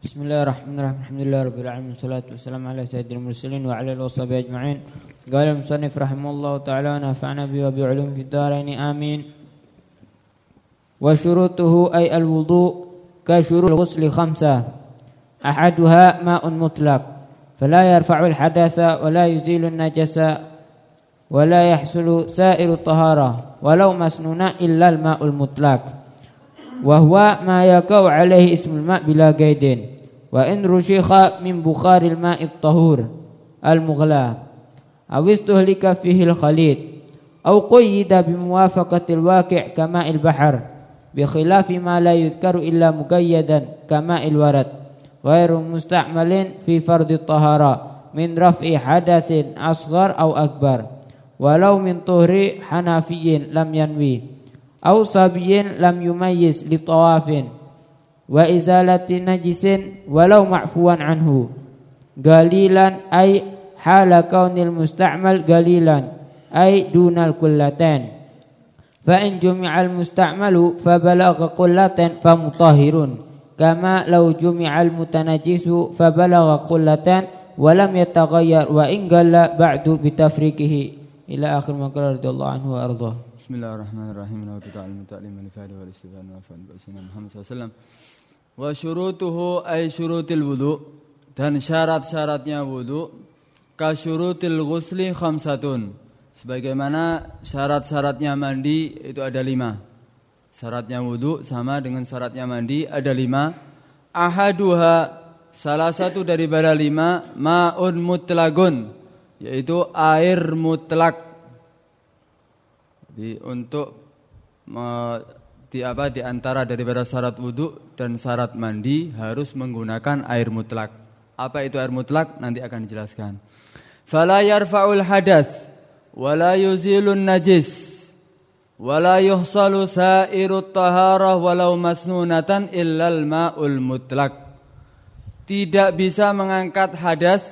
Bismillahirrahmanirrahim. Alhamdulillahirabbil alamin. Wassalatu wassalamu ala sayyidil mursalin wa ala alihi washabihi ajma'in. Qala al-musannif rahimahullahu ta'ala wa nafa'ana bi wa bi ulum fid dharain. Amin. Wa syurutuhu ay al-wudu' ka syurul ghusli khamsah. Ahaduha ma'un mutlaq. Fala yarfa'u al-hadatha wa la yuzilu an-najasa wa la yahsulu sa'iru tahara walau masnuna illa al-ma'ul mutlaq. وهو ما يقع عليه اسم الماء بلا قيد. وإن رشخ من بخار الماء الطهور المغلى أو استهلك فيه الخليط أو قيد بموافقة الواقع كماء البحر بخلاف ما لا يذكر إلا مقيدا كماء الورد. غير مستعمل في فرض الطهارة من رفع حدث أصغر أو أكبر ولو من طهر حنفي لم ينوي. au sabiyin lam yumayyiz li tawafin wa izalati najisin walau ma'fuwan anhu. Galilan ay hala kaunil musta'mal galilan ay dunal kullatain. Fa in jumi'al musta'malu fa balagha kullatain fa mutahhirun. Kama law jumi'al mutanajisu fa balagha kullatain wa lam yataghayyar wa in galla ba'du bitafrikihi ila akhir maqalar radhiyallahu anhu wa ardhahu Bismillahirrahmanirrahim. Wa ta'ala ta'lim wa nifadi wa istifan wa ba'sina Muhammad SAW. Wa syurutuhu ay syurutil wudu dan syarat-syaratnya wudu ka syurutil ghusli khamsatun. Sebagaimana syarat-syaratnya mandi itu ada lima. Syaratnya wudu sama dengan syaratnya mandi ada lima. Ahaduha salah satu dari daripada lima ma'un mutlagun yaitu air mutlak jadi untuk di apa di antara daripada syarat wudhu dan syarat mandi harus menggunakan air mutlak. Apa itu air mutlak? Nanti akan dijelaskan. Fala yarfa'ul hadath wala yuzilun najis wala yuhsalu sairut taharah walau masnunatan illal ma'ul mutlak. Tidak bisa mengangkat hadas,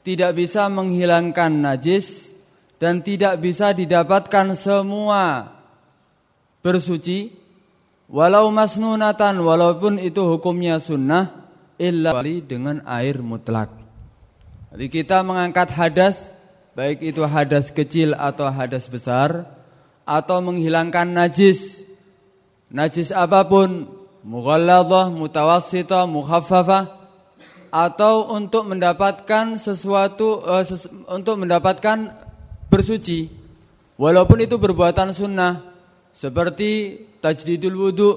tidak bisa menghilangkan najis, dan tidak bisa didapatkan semua bersuci walau masnunatan walaupun itu hukumnya sunnah illa dengan air mutlak. Jadi kita mengangkat hadas baik itu hadas kecil atau hadas besar atau menghilangkan najis najis apa pun mughalladhah, mutawassithah, mukhaffafah atau untuk mendapatkan sesuatu uh, ses untuk mendapatkan bersuci walaupun itu perbuatan sunnah seperti tajdidul wudhu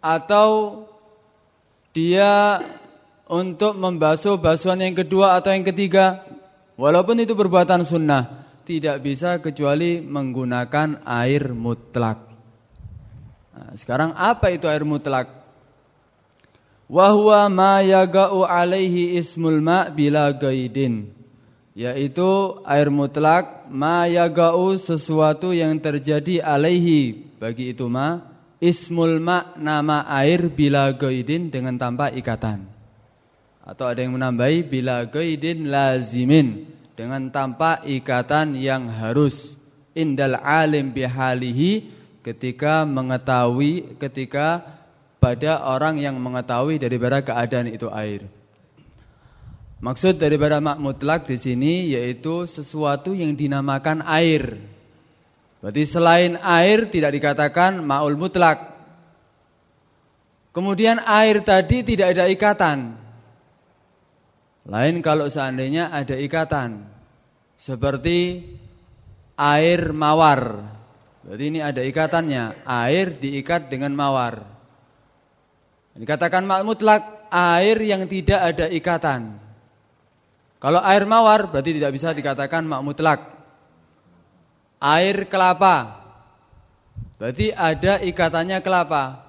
atau dia untuk membasuh basuhan yang kedua atau yang ketiga walaupun itu perbuatan sunnah tidak bisa kecuali menggunakan air mutlak. Nah, sekarang apa itu air mutlak? Wahwa ma yaga'u alaihi ismul ma bila gaidin yaitu air mutlak ma yagau sesuatu yang terjadi alaihi. Bagi itu ma ismul ma nama air bila gaidin dengan tanpa ikatan. Atau ada yang menambahi bila gaidin lazimin dengan tanpa ikatan yang harus. Indal alim bihalihi ketika mengetahui ketika pada orang yang mengetahui daripada keadaan itu air Maksud daripada mak mutlak di sini yaitu sesuatu yang dinamakan air. Berarti selain air tidak dikatakan maul mutlak. Kemudian air tadi tidak ada ikatan. Lain kalau seandainya ada ikatan. Seperti air mawar. Berarti ini ada ikatannya. Air diikat dengan mawar. Dikatakan mak mutlak air yang tidak ada ikatan. Kalau air mawar berarti tidak bisa dikatakan mak mutlak. Air kelapa berarti ada ikatannya kelapa.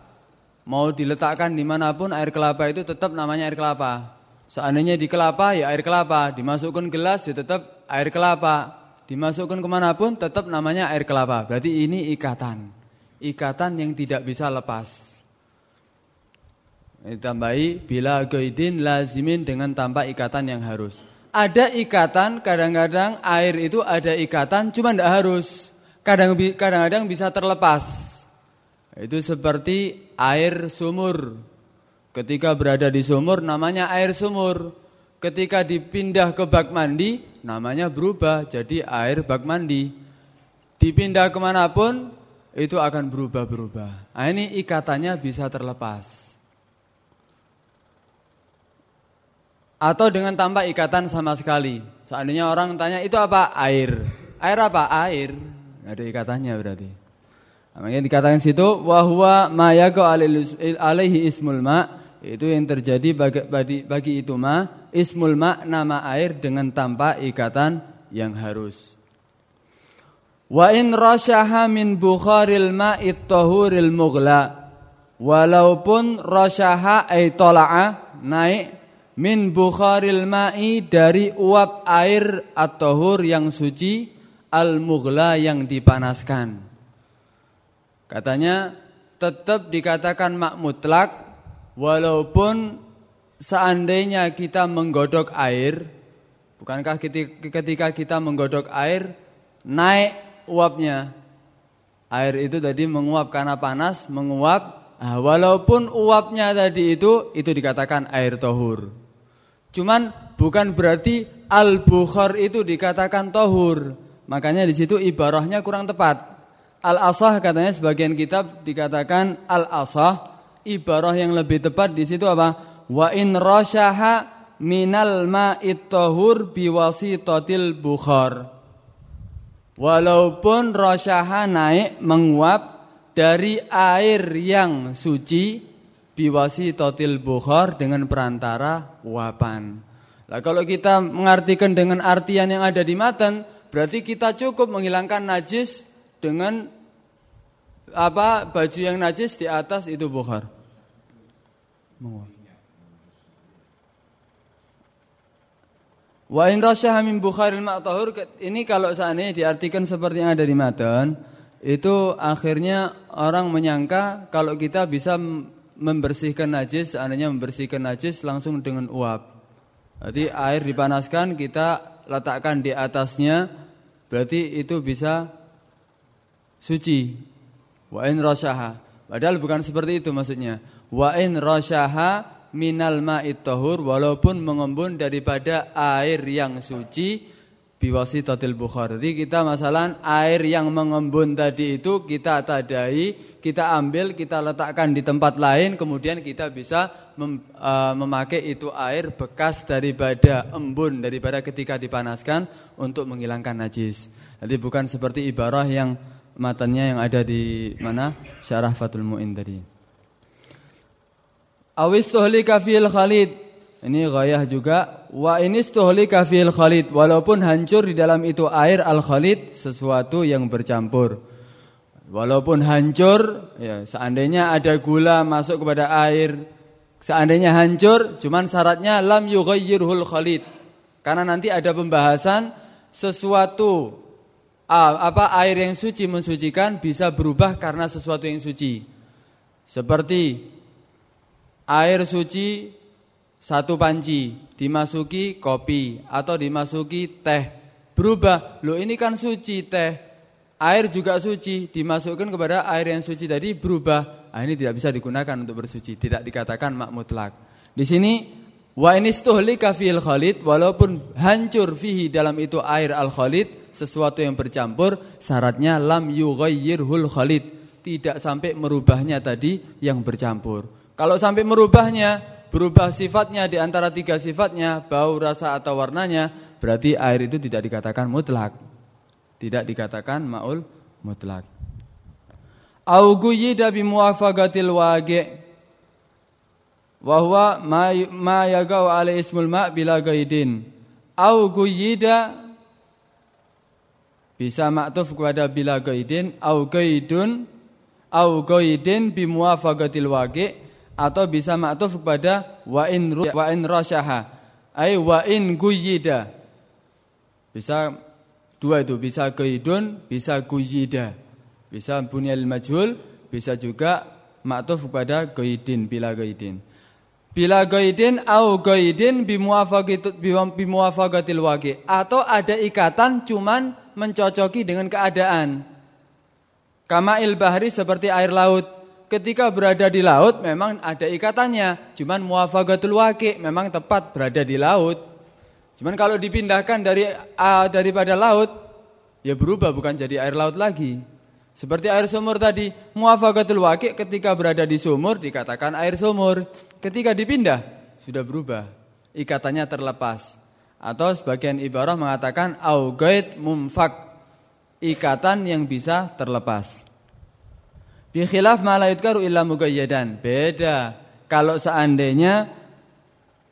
Mau diletakkan di mana pun air kelapa itu tetap namanya air kelapa. Seandainya di kelapa ya air kelapa, dimasukkan gelas ya tetap air kelapa, dimasukkan ke mana pun tetap namanya air kelapa. Berarti ini ikatan, ikatan yang tidak bisa lepas. Ditambahi bila gaidin lazimin dengan tanpa ikatan yang harus ada ikatan, kadang-kadang air itu ada ikatan, cuma tidak harus. Kadang-kadang bisa terlepas. Itu seperti air sumur. Ketika berada di sumur namanya air sumur. Ketika dipindah ke bak mandi namanya berubah jadi air bak mandi. Dipindah ke mana pun itu akan berubah-berubah. Nah, ini ikatannya bisa terlepas. Atau dengan tanpa ikatan sama sekali. Seandainya orang tanya itu apa? Air. Air apa? Air. Ada ikatannya berarti. Nah, makanya dikatakan situ wahwa mayago alaihi ismul ma itu yang terjadi bagi, bagi, bagi itu ma ismul ma nama air dengan tanpa ikatan yang harus. Wa in rasyaha min bukharil ma'it tahuril mughla walaupun rasyaha ay tola'a naik min bukharil ma'i dari uap air at-tahur yang suci al-mughla yang dipanaskan. Katanya tetap dikatakan mak mutlak Walaupun seandainya kita menggodok air, bukankah ketika kita menggodok air naik uapnya? Air itu tadi menguap karena panas, menguap. Nah, walaupun uapnya tadi itu itu dikatakan air tohur. Cuman bukan berarti al-bukhar itu dikatakan tohur. Makanya di situ ibarahnya kurang tepat. Al-asah katanya sebagian kitab dikatakan al-asah ibarah yang lebih tepat di situ apa? Wa in rasyaha minal ma'it tahur biwasitatil bukhar. Walaupun rasyaha naik menguap dari air yang suci biwasitatil bukhar dengan perantara uapan. Nah, kalau kita mengartikan dengan artian yang ada di matan, berarti kita cukup menghilangkan najis dengan apa baju yang najis di atas itu bukhar. Wa in rasyaha min bukharil ma'tahur ini kalau seandainya diartikan seperti yang ada di matan itu akhirnya orang menyangka kalau kita bisa membersihkan najis seandainya membersihkan najis langsung dengan uap. Jadi air dipanaskan kita letakkan di atasnya berarti itu bisa suci. Wa in rasyaha. Padahal bukan seperti itu maksudnya. Wa in rasyaha minal ma'it tahur walaupun mengembun daripada air yang suci tatil bukhar. Jadi kita masalah air yang mengembun tadi itu kita tadai, kita ambil, kita letakkan di tempat lain, kemudian kita bisa mem, uh, memakai itu air bekas daripada embun daripada ketika dipanaskan untuk menghilangkan najis. Jadi bukan seperti ibarah yang matanya yang ada di mana syarah Fatul Muin tadi. Awis tuhlika fil khalid. Ini gayah juga. Wa ini tuhlika fil khalid. Walaupun hancur di dalam itu air al khalid sesuatu yang bercampur. Walaupun hancur, ya seandainya ada gula masuk kepada air, seandainya hancur, cuman syaratnya lam yughayyirhul khalid. Karena nanti ada pembahasan sesuatu apa air yang suci mensucikan bisa berubah karena sesuatu yang suci. Seperti air suci satu panci dimasuki kopi atau dimasuki teh berubah lo ini kan suci teh air juga suci dimasukkan kepada air yang suci tadi berubah. Nah, ini tidak bisa digunakan untuk bersuci tidak dikatakan mak mutlak. Di sini wa inistuhlika fil khalid walaupun hancur fihi dalam itu air al khalid sesuatu yang bercampur syaratnya lam yughayyirhul khalid. Tidak sampai merubahnya tadi yang bercampur. Kalau sampai merubahnya, berubah sifatnya di antara tiga sifatnya, bau, rasa atau warnanya, berarti air itu tidak dikatakan mutlak. Tidak dikatakan maul mutlak. Au guyida bi muwafaqatil waqi' wa huwa ma ma ala ismul ma bila gaidin. Au guyida bisa maktuf kepada bila gaidin. Au gaidun au gaidin bi muwafaqatil waqi' atau bisa maktuf kepada wa in wa in rasyaha. Ai wa in guyida. Bisa dua itu bisa gaidun bisa guyida bisa bunyal majhul bisa juga maktuf kepada gaidin bila gaidin bila gaidin au gaidin bimuwafaqatil waqi. Atau ada ikatan cuman mencocoki dengan keadaan. Kama il bahri seperti air laut. Ketika berada di laut memang ada ikatannya, cuman muwafaqatul waqi memang tepat berada di laut. Cuman kalau dipindahkan dari uh, daripada laut ya berubah bukan jadi air laut lagi. Seperti air sumur tadi, muwafaqatul waqi ketika berada di sumur dikatakan air sumur. Ketika dipindah sudah berubah, ikatannya terlepas. Atau sebagian ibarah mengatakan auqait mumfak, ikatan yang bisa terlepas. Bi khilaf ma la yudkaru illa muqayyadan. Beda. Kalau seandainya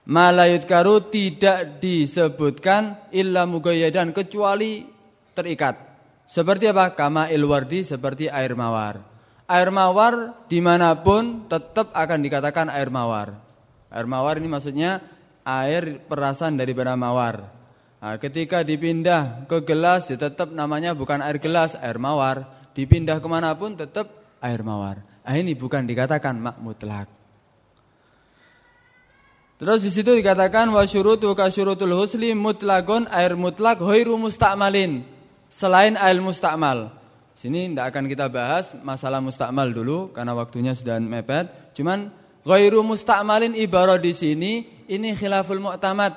ma la yudkaru tidak disebutkan illa muqayyadan kecuali terikat. Seperti apa? Kama ilwardi seperti air mawar. Air mawar di mana pun tetap akan dikatakan air mawar. Air mawar ini maksudnya air perasan daripada mawar. Nah, ketika dipindah ke gelas ya tetap namanya bukan air gelas, air mawar. Dipindah ke mana pun tetap air mawar. Ah ini bukan dikatakan mak mutlak. Terus di situ dikatakan wa syurutu ka syurutul husli mutlakun air mutlak ghairu mustakmalin. Selain air mustakmal. Sini tidak akan kita bahas masalah mustakmal dulu karena waktunya sudah mepet. Cuman ghairu mustakmalin ibarat di sini ini khilaful mu'tamad.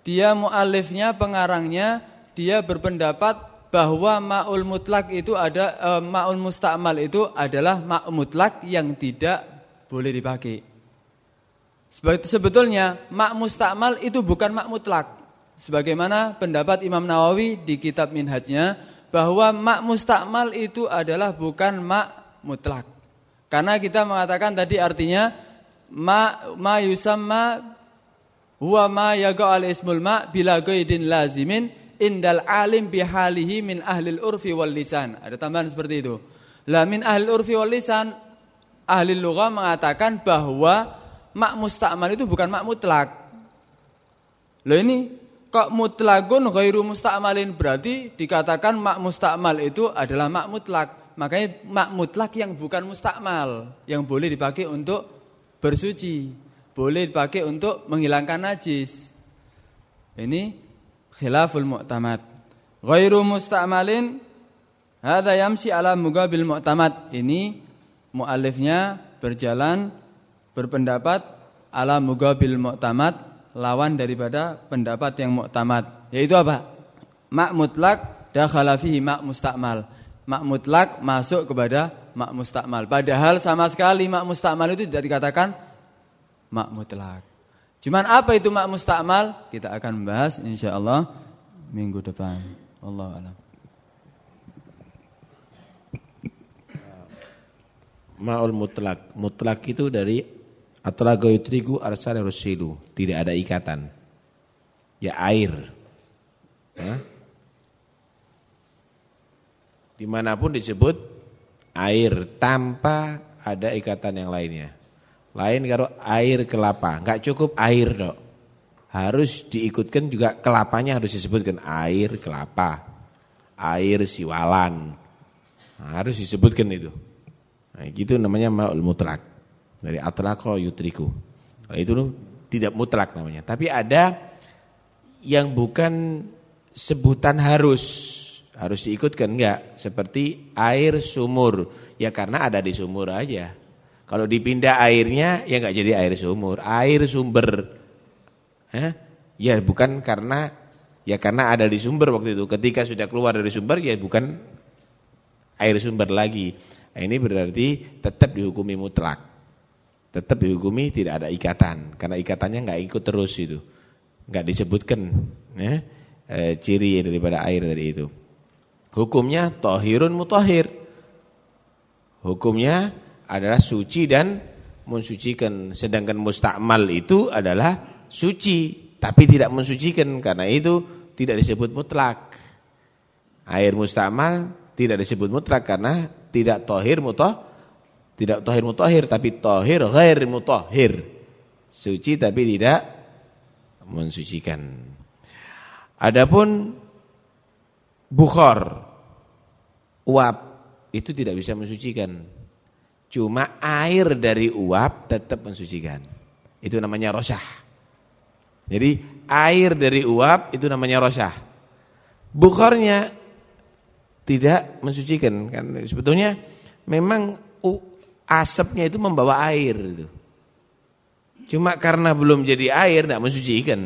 Dia muallifnya pengarangnya dia berpendapat bahwa ma'ul mutlak itu ada e, ma'ul mustakmal itu adalah ma' mutlak yang tidak boleh dipakai. Sebetulnya ma' mustakmal itu bukan ma' mutlak. Sebagaimana pendapat Imam Nawawi di kitab Minhajnya bahwa ma' mustakmal itu adalah bukan ma' mutlak. Karena kita mengatakan tadi artinya ma ma yusamma huwa ma yaga al ismul ma bila qaidin lazimin indal alim bihalihi min ahlil urfi wal lisan. Ada tambahan seperti itu. La min ahlil urfi wal lisan ahli lughah mengatakan bahwa mak mustakmal itu bukan mak mutlak. Loh ini kok mutlakun ghairu mustakmalin berarti dikatakan mak mustakmal itu adalah mak mutlak. Makanya mak mutlak yang bukan mustakmal yang boleh dipakai untuk bersuci, boleh dipakai untuk menghilangkan najis. Ini khilaful mu'tamad. Ghairu musta'malin hadza ala mugabil mu'tamad. Ini muallifnya berjalan berpendapat ala mugabil mu'tamad lawan daripada pendapat yang mu'tamad. Yaitu apa? Mak mutlak dakhala fihi mak musta'mal. Mak mutlak masuk kepada mak musta'mal. Padahal sama sekali mak musta'mal itu tidak dikatakan mak mutlak. Cuman apa itu mak mustakmal? Kita akan membahas insyaallah minggu depan. Allah alam. Ma'ul mutlak. Mutlak itu dari atlaga yutrigu arsal rusilu. Tidak ada ikatan. Ya air. Hah? Di mana pun disebut air tanpa ada ikatan yang lainnya. Lain kalau air kelapa, nggak cukup air dok. Harus diikutkan juga kelapanya harus disebutkan air kelapa, air siwalan. Nah, harus disebutkan itu. Nah, gitu namanya maul mutlak. Dari atlaqo yutriku. Nah, itu tidak mutlak namanya. Tapi ada yang bukan sebutan harus harus diikutkan enggak seperti air sumur ya karena ada di sumur aja kalau dipindah airnya ya nggak jadi air sumur, air sumber. Eh? Ya bukan karena ya karena ada di sumber waktu itu. Ketika sudah keluar dari sumber ya bukan air sumber lagi. Nah, ini berarti tetap dihukumi mutlak. Tetap dihukumi tidak ada ikatan karena ikatannya nggak ikut terus itu. nggak disebutkan ya, e, ciri daripada air dari itu. Hukumnya tohirun mutahhir. Hukumnya adalah suci dan mensucikan. Sedangkan mustakmal itu adalah suci tapi tidak mensucikan karena itu tidak disebut mutlak. Air mustakmal tidak disebut mutlak karena tidak tohir mutoh tidak tohir mutohir tapi tohir ghair mutohir. Suci tapi tidak mensucikan. Adapun bukhor uap itu tidak bisa mensucikan Cuma air dari uap tetap mensucikan. Itu namanya rosyah. Jadi air dari uap itu namanya rosyah. Bukharnya tidak mensucikan kan sebetulnya memang asapnya itu membawa air itu. Cuma karena belum jadi air tidak mensucikan.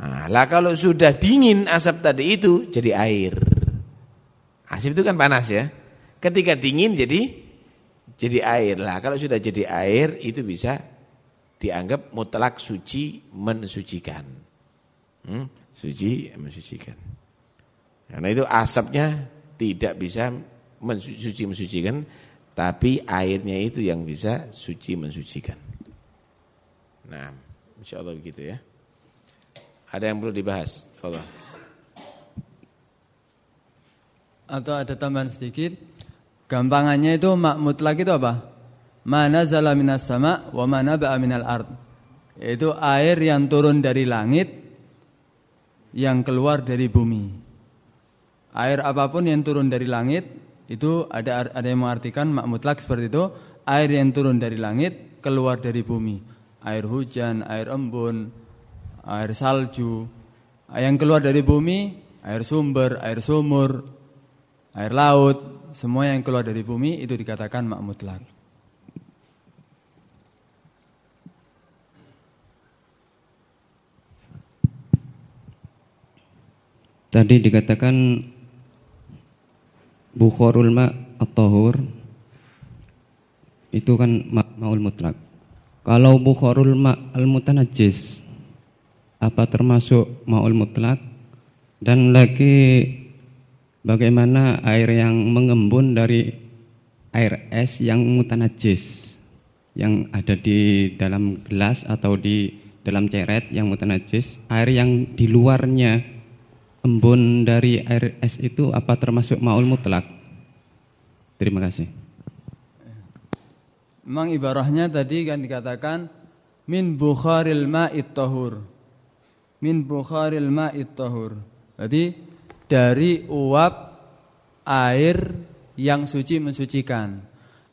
Nah, lah kalau sudah dingin asap tadi itu jadi air. Asap itu kan panas ya. Ketika dingin jadi jadi air. Lah kalau sudah jadi air itu bisa dianggap mutlak suci mensucikan. Hmm? Suci mensucikan. Karena itu asapnya tidak bisa mensuci mensucikan, tapi airnya itu yang bisa suci mensucikan. Nah, insya Allah begitu ya. Ada yang perlu dibahas? Follow. Atau ada tambahan sedikit. Gampangannya itu mak mutlak itu apa? Mana zala minas sama wa mana ba'a minal ard. Itu air yang turun dari langit yang keluar dari bumi. Air apa pun yang turun dari langit itu ada ada yang mengartikan mak mutlak seperti itu, air yang turun dari langit keluar dari bumi. Air hujan, air embun, air salju, yang keluar dari bumi, air sumber, air sumur, air laut, semua yang keluar dari bumi itu dikatakan mak mutlak. Tadi dikatakan bukhorul ma at-tahur itu kan maul mutlak. Kalau bukharul ma al mutanajis apa termasuk maul mutlak dan lagi bagaimana air yang mengembun dari air es yang mutanajis yang ada di dalam gelas atau di dalam ceret yang mutanajis air yang di luarnya embun dari air es itu apa termasuk maul mutlak terima kasih Memang ibarahnya tadi kan dikatakan min bukharil ma'it tahur. Min bukharil ma'it tahur. Jadi dari uap air yang suci mensucikan.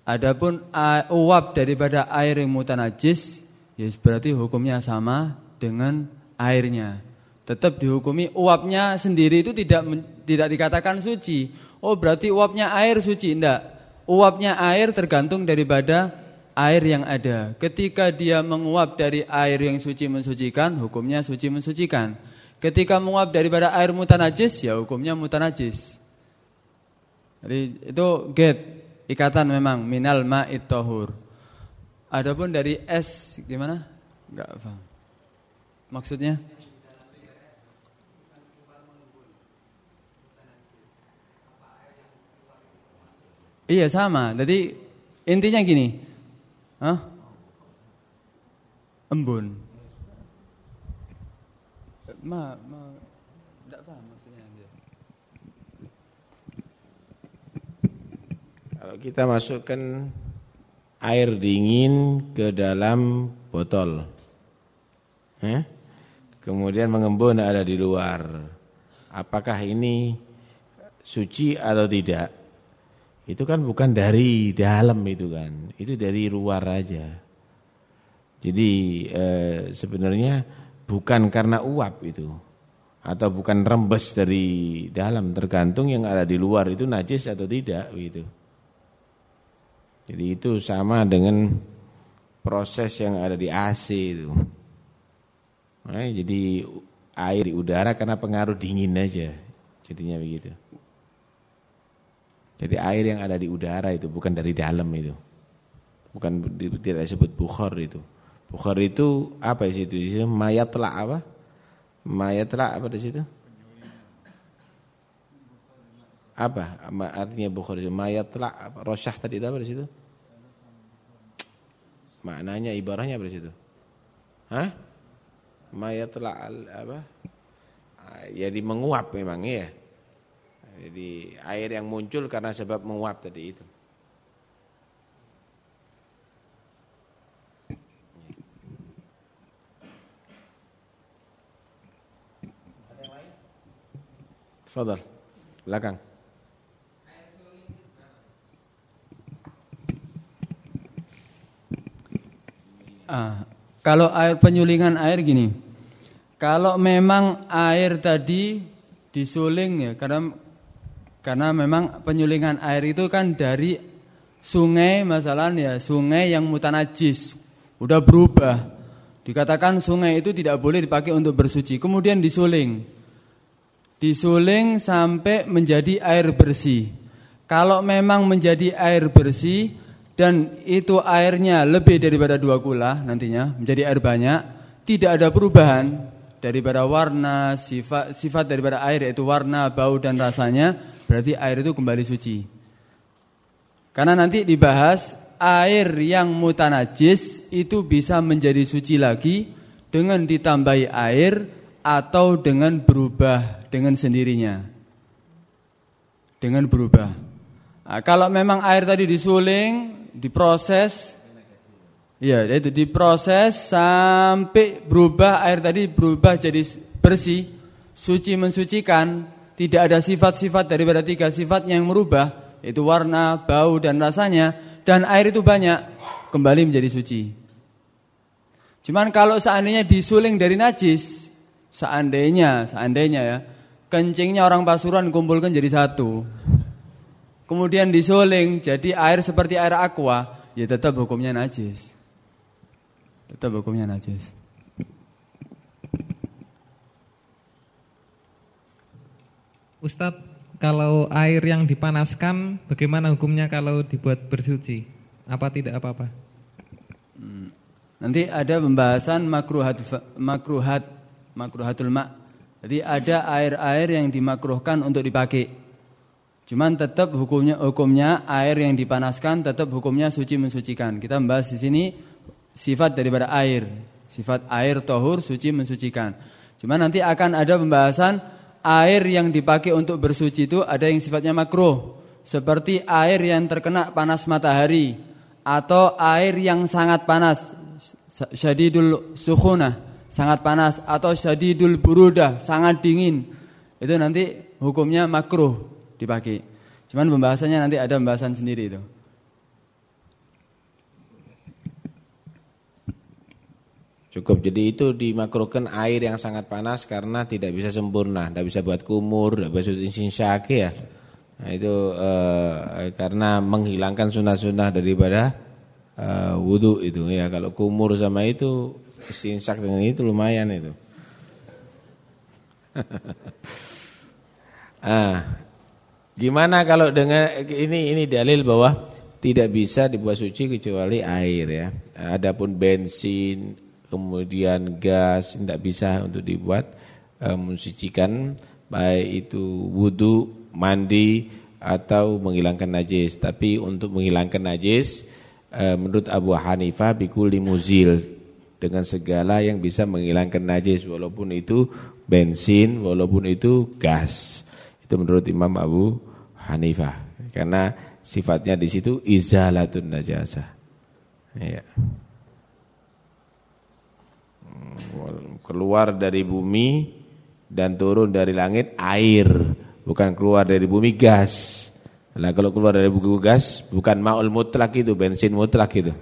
Adapun uap daripada air yang mutanajis ya berarti hukumnya sama dengan airnya. Tetap dihukumi uapnya sendiri itu tidak tidak dikatakan suci. Oh berarti uapnya air suci enggak uapnya air tergantung daripada air yang ada. Ketika dia menguap dari air yang suci mensucikan, hukumnya suci mensucikan. Ketika menguap daripada air mutanajis, ya hukumnya mutanajis. Jadi itu get ikatan memang minal ma'it tahur. Adapun dari es gimana? Enggak paham. Maksudnya? Iya sama. Jadi intinya gini. Hah? Embun. Ma, ma enggak paham maksudnya dia. Kalau kita masukkan air dingin ke dalam botol. Eh? Kemudian mengembun ada di luar. Apakah ini suci atau tidak? Itu kan bukan dari dalam itu kan, itu dari luar aja. Jadi eh, sebenarnya bukan karena uap itu atau bukan rembes dari dalam, tergantung yang ada di luar itu najis atau tidak gitu. Jadi itu sama dengan proses yang ada di AC itu. Nah, jadi air di udara karena pengaruh dingin aja, jadinya begitu. Jadi air yang ada di udara itu bukan dari dalam itu. Bukan tidak disebut bukhar itu. Bukhar itu apa di situ? Di situ mayat telak apa? Mayat telak apa di situ? Apa artinya bukhar itu? Mayat telak apa? Rosyah tadi itu apa di situ? Maknanya ibarahnya apa di situ? Hah? Mayat telak apa? Jadi menguap memang ya. Jadi air yang muncul karena sebab menguap tadi itu. Fadal, belakang. Ah, kalau air penyulingan air gini, kalau memang air tadi disuling ya, karena karena memang penyulingan air itu kan dari sungai masalahnya sungai yang mutanajis udah berubah. Dikatakan sungai itu tidak boleh dipakai untuk bersuci. Kemudian disuling. Disuling sampai menjadi air bersih. Kalau memang menjadi air bersih dan itu airnya lebih daripada dua gula nantinya menjadi air banyak, tidak ada perubahan daripada warna, sifat sifat daripada air yaitu warna, bau dan rasanya, berarti air itu kembali suci. Karena nanti dibahas air yang mutanajis itu bisa menjadi suci lagi dengan ditambahi air atau dengan berubah dengan sendirinya. Dengan berubah. Nah, kalau memang air tadi disuling, diproses, ya itu diproses sampai berubah air tadi berubah jadi bersih, suci mensucikan, tidak ada sifat-sifat daripada tiga sifat yang merubah, yaitu warna, bau dan rasanya, dan air itu banyak, kembali menjadi suci. Cuman kalau seandainya disuling dari najis, seandainya, seandainya ya, kencingnya orang Pasuruan kumpulkan jadi satu kemudian disuling jadi air seperti air aqua, ya tetap hukumnya najis. Tetap hukumnya najis. Ustadz, kalau air yang dipanaskan, bagaimana hukumnya kalau dibuat bersuci? Apa tidak apa-apa? Hmm. Nanti ada pembahasan makruhat makruhat makruhatul ma. Jadi ada air-air yang dimakruhkan untuk dipakai. Cuman tetap hukumnya hukumnya air yang dipanaskan tetap hukumnya suci mensucikan. Kita membahas di sini sifat daripada air. Sifat air tohur suci mensucikan. Cuman nanti akan ada pembahasan air yang dipakai untuk bersuci itu ada yang sifatnya makruh. Seperti air yang terkena panas matahari atau air yang sangat panas syadidul sukhunah sangat panas atau syadidul burudah sangat dingin. Itu nanti hukumnya makruh dipakai. Cuman pembahasannya nanti ada pembahasan sendiri itu. Cukup. Jadi itu dimakruhkan air yang sangat panas karena tidak bisa sempurna, tidak bisa buat kumur, tidak bisa insin syaki ya. Nah, itu eh, karena menghilangkan sunnah-sunnah daripada eh, wudhu itu ya. Kalau kumur sama itu insyak dengan itu lumayan itu. ah, Gimana kalau dengan ini ini dalil bahwa tidak bisa dibuat suci kecuali air ya. Adapun bensin, kemudian gas tidak bisa untuk dibuat e, mensucikan baik itu wudu, mandi atau menghilangkan najis. Tapi untuk menghilangkan najis e, menurut Abu Hanifah bikul muzil dengan segala yang bisa menghilangkan najis walaupun itu bensin, walaupun itu gas. Itu menurut Imam Abu Hanifah karena sifatnya di situ izalatun najasah. Ya. Keluar dari bumi dan turun dari langit air, bukan keluar dari bumi gas. Lah kalau keluar dari bumi gas bukan maul mutlak itu, bensin mutlak itu.